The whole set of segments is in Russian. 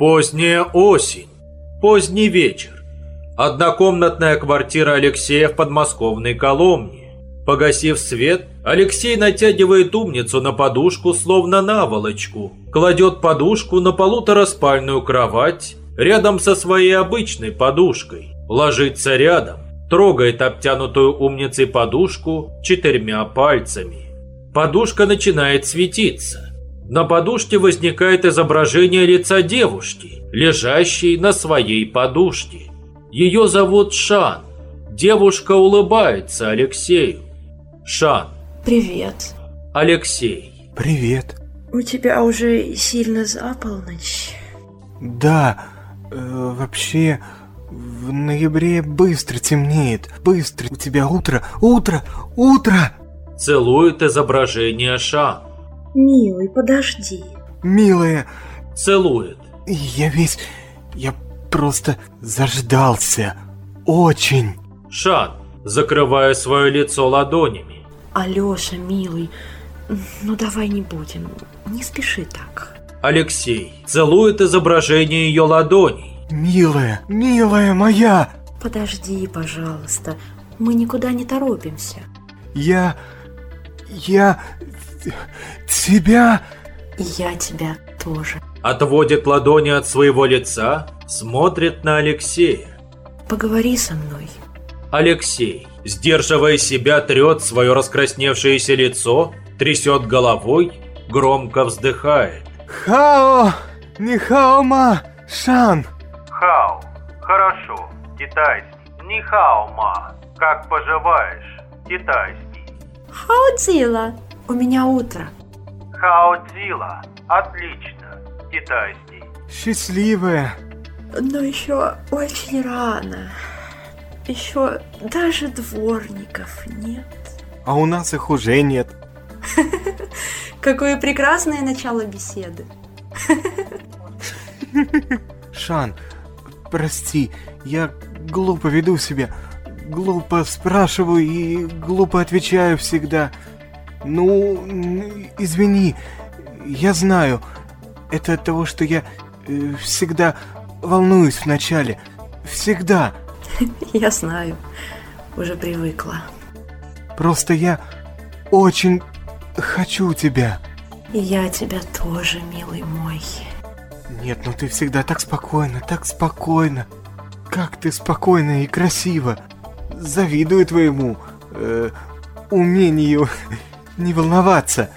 Поздняя осень. Поздний вечер. Однокомнатная квартира Алексея в подмосковной Коломне. Погасив свет, Алексей натягивает умницу на подушку, словно наволочку, кладет подушку на полутораспальную кровать рядом со своей обычной подушкой, ложится рядом, трогает обтянутую умницей подушку четырьмя пальцами. Подушка начинает светиться. На подушке возникает изображение лица девушки, лежащей на своей подушке. Ее зовут Шан. Девушка улыбается Алексею. Шан. Привет. Алексей. Привет. У тебя уже сильно за полночь. Да, э, вообще, в ноябре быстро темнеет. Быстро. У тебя утро, утро, утро! Целует изображение Шан. Милый, подожди. Милая, Целует. я весь... Я просто заждался. Очень. Шан, закрывая свое лицо ладонями. Алёша, милый, ну давай не будем. Не спеши так. Алексей целует изображение ее ладоней. Милая, милая моя! Подожди, пожалуйста. Мы никуда не торопимся. Я... Я... Тебя... Я тебя тоже. Отводит ладони от своего лица, смотрит на Алексея. Поговори со мной. Алексей, сдерживая себя, трет свое раскрасневшееся лицо, трясет головой, громко вздыхает. Хао! Не хаома! Шан! Хао, хорошо, китайский. Не хао, ма. Как поживаешь, китайский. Хаудзила. У меня утро. Хао Дила, отлично, китайский. Счастливая! Но еще очень рано. Еще даже дворников нет. А у нас их уже нет. Какое прекрасное начало беседы. Шан, прости, я глупо веду себя. Глупо спрашиваю и глупо отвечаю всегда. Ну, извини, я знаю. Это от того, что я э, всегда волнуюсь вначале. Всегда. Я знаю. Уже привыкла. Просто я очень хочу тебя. И я тебя тоже, милый мой. Нет, ну ты всегда так спокойно, так спокойно. Как ты спокойно и красиво. Завидую твоему э, умению не волноваться.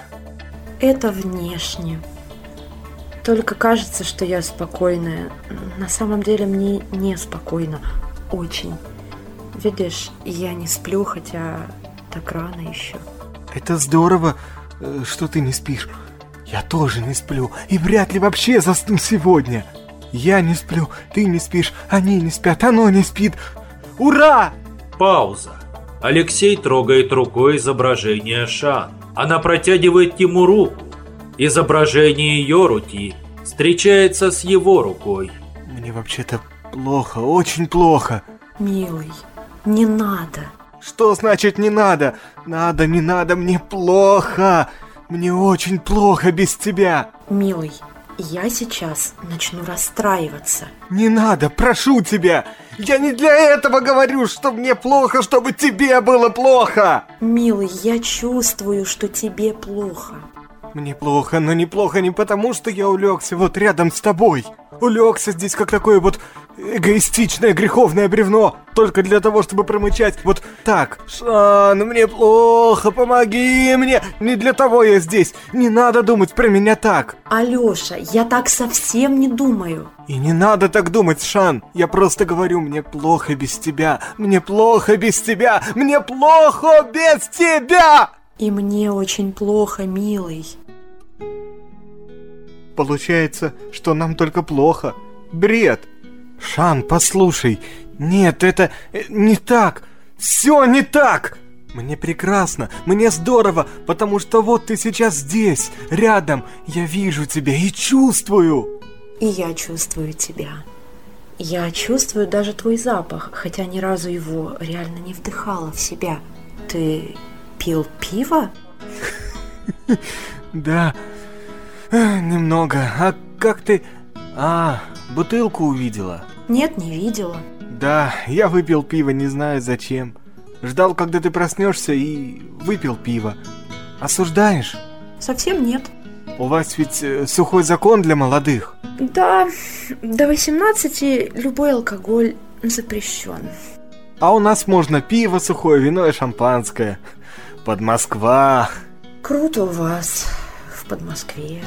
Это внешне. Только кажется, что я спокойная. На самом деле мне неспокойно. Очень. Видишь, я не сплю, хотя так рано еще. Это здорово, э, что ты не спишь. Я тоже не сплю и вряд ли вообще засну сегодня. Я не сплю, ты не спишь, они не спят, оно не спит. Ура! Пауза. Алексей трогает рукой изображение Шан. Она протягивает ему руку. Изображение ее руки встречается с его рукой. Мне вообще-то плохо, очень плохо. Милый, не надо. Что значит не надо? Надо, не надо, мне плохо. Мне очень плохо без тебя. Милый, я сейчас начну расстраиваться. Не надо, прошу тебя. Я не для этого говорю, что мне плохо, чтобы тебе было плохо. Милый, я чувствую, что тебе плохо. Мне плохо, но неплохо не потому, что я улегся вот рядом с тобой. Улегся здесь как такое вот эгоистичное греховное бревно, только для того, чтобы промычать вот так. Шан, мне плохо, помоги мне. Не для того я здесь. Не надо думать про меня так. Алёша, я так совсем не думаю. И не надо так думать, Шан. Я просто говорю, мне плохо без тебя. Мне плохо без тебя. Мне плохо без тебя. И мне очень плохо, милый. Получается, что нам только плохо. Бред. Шан, послушай. Нет, это э, не так. Все не так. Мне прекрасно, мне здорово, потому что вот ты сейчас здесь, рядом. Я вижу тебя и чувствую. И я чувствую тебя. Я чувствую даже твой запах, хотя ни разу его реально не вдыхала в себя. Ты пил пиво? Да, немного. А как ты... А, бутылку увидела. Нет, не видела. Да, я выпил пиво, не знаю зачем. Ждал, когда ты проснешься, и выпил пиво. Осуждаешь? Совсем нет. У вас ведь э, сухой закон для молодых. Да, до 18 любой алкоголь запрещен. А у нас можно пиво сухое, вино и шампанское. Под Москва. Круто у вас в Подмоскве.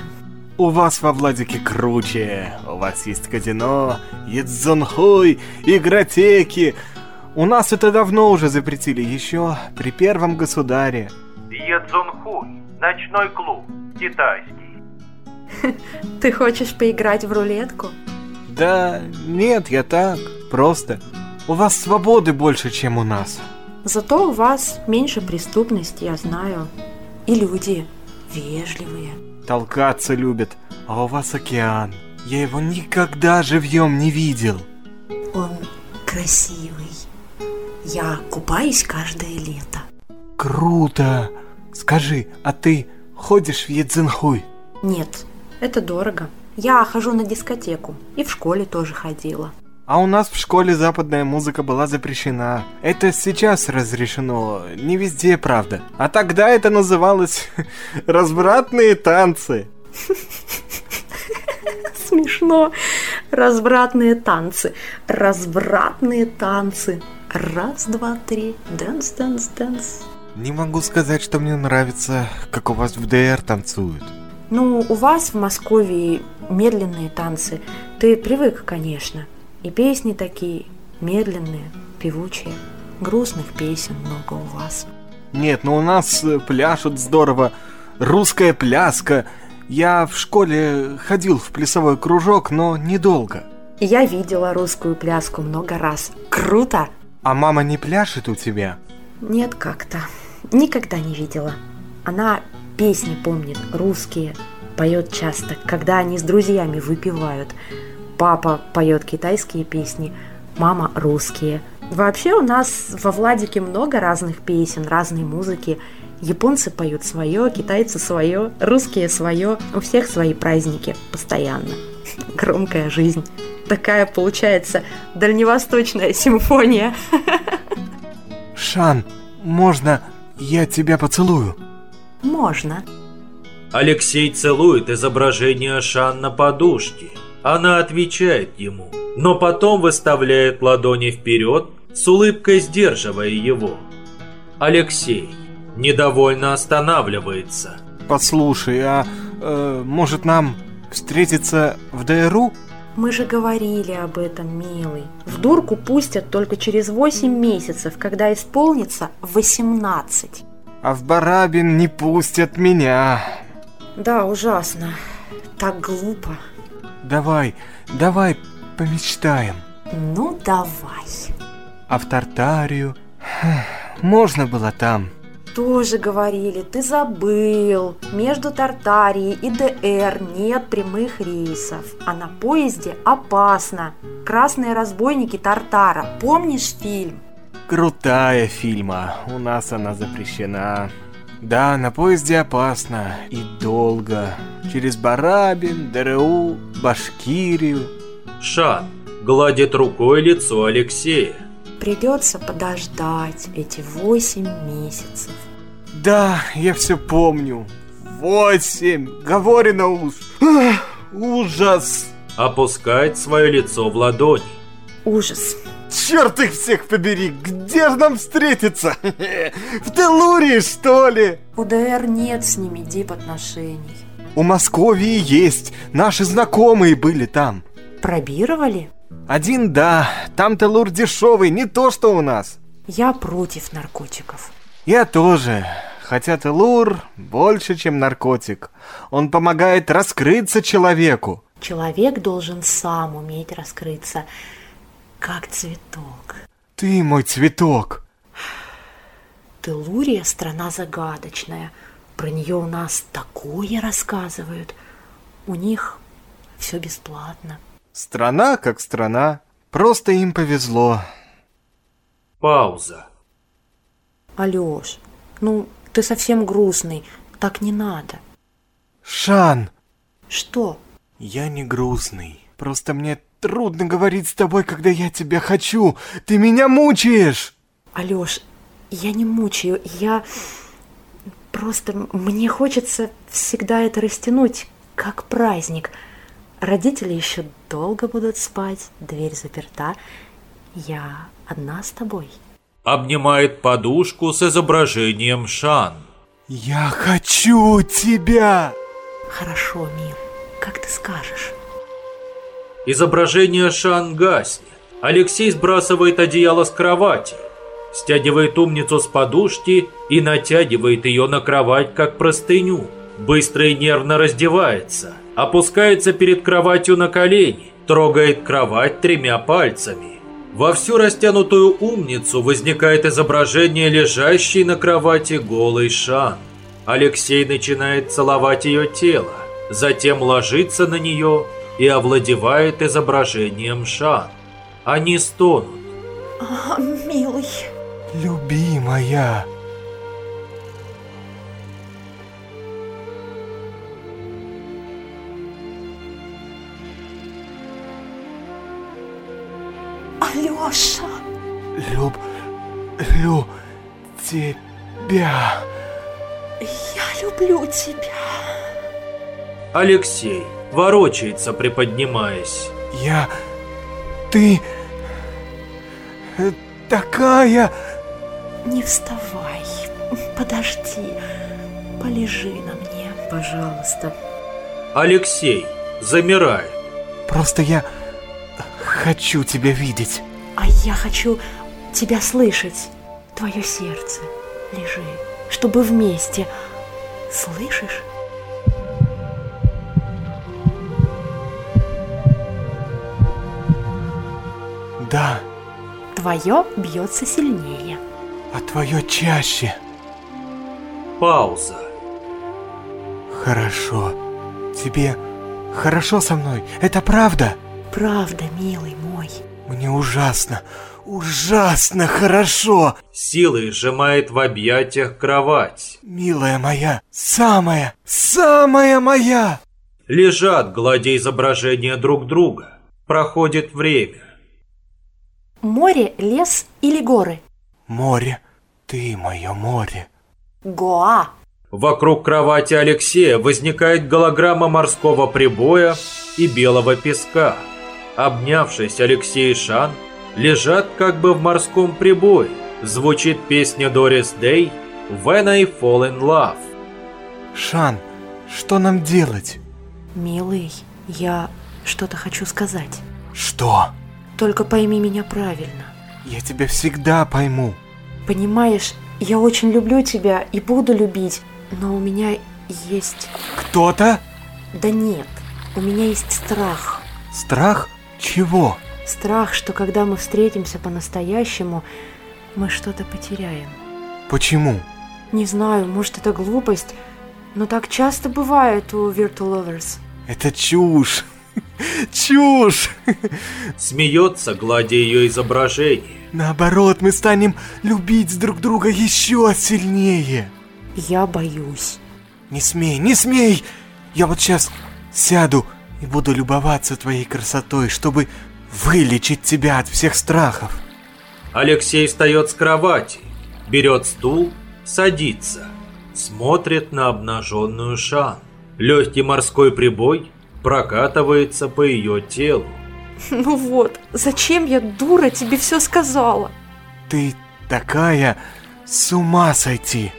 У вас во Владике круче. У вас есть казино, Едзонхуй, игротеки. У нас это давно уже запретили, еще при первом государе. Едзунхуй. Ночной клуб. Китайский. Ты хочешь поиграть в рулетку? Да нет, я так, просто. У вас свободы больше, чем у нас. Зато у вас меньше преступности, я знаю. И люди вежливые. Толкаться любят, а у вас океан. Я его никогда живьем не видел. Он красивый. Я купаюсь каждое лето. Круто! Скажи, а ты ходишь в Едзенхуй? Нет, это дорого. Я хожу на дискотеку. И в школе тоже ходила. А у нас в школе западная музыка была запрещена. Это сейчас разрешено, не везде, правда. А тогда это называлось развратные танцы. Смешно. Развратные танцы. Развратные танцы. Раз, два, три. Dance, dance, dance. Не могу сказать, что мне нравится, как у вас в ДР танцуют. Ну, у вас в Москве медленные танцы. Ты привык, конечно. И песни такие медленные, певучие. Грустных песен много у вас. Нет, ну у нас э, пляшут здорово. Русская пляска. Я в школе ходил в плясовой кружок, но недолго. Я видела русскую пляску много раз. Круто! А мама не пляшет у тебя? Нет, как-то. Никогда не видела. Она песни помнит, русские. Поет часто, когда они с друзьями выпивают. Папа поет китайские песни, мама русские. Вообще у нас во Владике много разных песен, разной музыки. Японцы поют свое, китайцы свое, русские свое. У всех свои праздники постоянно. Громкая жизнь. Такая получается дальневосточная симфония. Шан, можно я тебя поцелую? Можно. Алексей целует изображение Шан на подушке. Она отвечает ему, но потом выставляет ладони вперед, с улыбкой сдерживая его. Алексей недовольно останавливается. Послушай, а э, может нам встретиться в ДРУ? Мы же говорили об этом, милый. В дурку пустят только через 8 месяцев, когда исполнится 18. А в Барабин не пустят меня. Да, ужасно. Так глупо. Давай, давай помечтаем. Ну, давай. А в Тартарию? Можно было там. Тоже говорили, ты забыл. Между Тартарией и ДР нет прямых рейсов. А на поезде опасно. Красные разбойники Тартара. Помнишь фильм? Крутая фильма. У нас она запрещена. Да, на поезде опасно и долго. Через Барабин, ДРУ, Башкирию. Шан гладит рукой лицо Алексея. Придется подождать эти восемь месяцев. Да, я все помню. Восемь! Говорено уж. Ах, ужас! Опускает свое лицо в ладони. Ужас. Черт их всех побери! Где же нам встретиться? В Телурии, что ли? У ДР нет с ними дип-отношений. У Московии есть. Наши знакомые были там. Пробировали? Один да, там Телур дешевый, не то что у нас. Я против наркотиков. Я тоже. Хотя Телур больше, чем наркотик. Он помогает раскрыться человеку. Человек должен сам уметь раскрыться, как цветок. Ты мой цветок. Телурия – страна загадочная. Про нее у нас такое рассказывают. У них все бесплатно. Страна как страна. Просто им повезло. Пауза. Алёш, ну ты совсем грустный. Так не надо. Шан, Что? я не грустный. Просто мне трудно говорить с тобой, когда я тебя хочу. Ты меня мучаешь. Алёш, я не мучаю, я... Просто мне хочется всегда это растянуть, как праздник. Родители еще долго будут спать, дверь заперта. Я одна с тобой. Обнимает подушку с изображением Шан. Я хочу тебя. Хорошо, мил, как ты скажешь. Изображение Шан гаснет. Алексей сбрасывает одеяло с кровати, стягивает умницу с подушки и натягивает ее на кровать, как простыню. Быстро и нервно раздевается, опускается перед кроватью на колени, трогает кровать тремя пальцами. Во всю растянутую умницу возникает изображение лежащей на кровати голой Шан. Алексей начинает целовать ее тело, затем ложится на нее и овладевает изображением Шан. Они стонут. А, милый. Любимая. Алёша. Люб... Лю... тебя. Я люблю тебя. Алексей ворочается, приподнимаясь. Я... Ты... э, Такая... Не вставай. Подожди. Полежи на мне, пожалуйста. Алексей замирает. Просто я... Хочу тебя видеть. А я хочу тебя слышать. Твое сердце. Лежи. Чтобы вместе. Слышишь? Да, Твое бьется сильнее. а твое чаще. Пауза. Хорошо. Тебе хорошо со мной, это правда? Правда, милый мой. Мне ужасно, ужасно хорошо. Силой сжимает в объятиях кровать. Милая моя, самая, самая моя. Лежат, гладя изображения друг друга. Проходит время. Море, лес или горы? Море, ты мое море. Гоа. Вокруг кровати Алексея возникает голограмма морского прибоя и белого песка. Обнявшись, Алексей и Шан лежат как бы в морском прибое. Звучит песня Дорис Дэй «When I Fall in Love». Шан, что нам делать? Милый, я что-то хочу сказать. Что? Только пойми меня правильно. Я тебя всегда пойму. Понимаешь, я очень люблю тебя и буду любить, но у меня есть... Кто-то? Да нет, у меня есть страх. Страх? Чего? Страх, что когда мы встретимся по-настоящему, мы что-то потеряем. Почему? Не знаю, может это глупость, но так часто бывает у Virtual Lovers. Это чушь. Чушь! Смеется, гладя ее изображение. Наоборот, мы станем любить друг друга еще сильнее. Я боюсь. Не смей, не смей! Я вот сейчас сяду и буду любоваться твоей красотой, чтобы вылечить тебя от всех страхов. Алексей встает с кровати, берет стул, садится, смотрит на обнаженную Шан. Легкий морской прибой прокатывается по ее телу. Ну вот, зачем я, дура, тебе все сказала? Ты такая с ума сойти.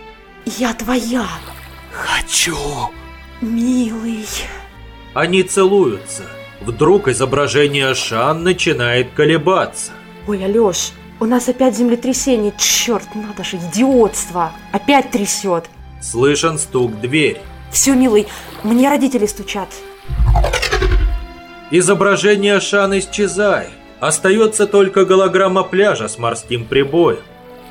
Я твоя, Хочу. милый. Они целуются. Вдруг изображение Шан начинает колебаться. Ой, Алёш, у нас опять землетрясение, черт, надо же, идиотство. Опять трясет. Слышен стук в дверь. Все, милый, мне родители стучат. Изображение Шан исчезает. Остается только голограмма пляжа с морским прибоем.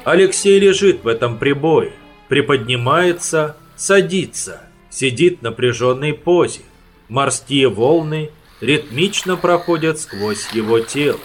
Алексей лежит в этом прибое, приподнимается, садится, сидит в напряженной позе. Морские волны ритмично проходят сквозь его тело.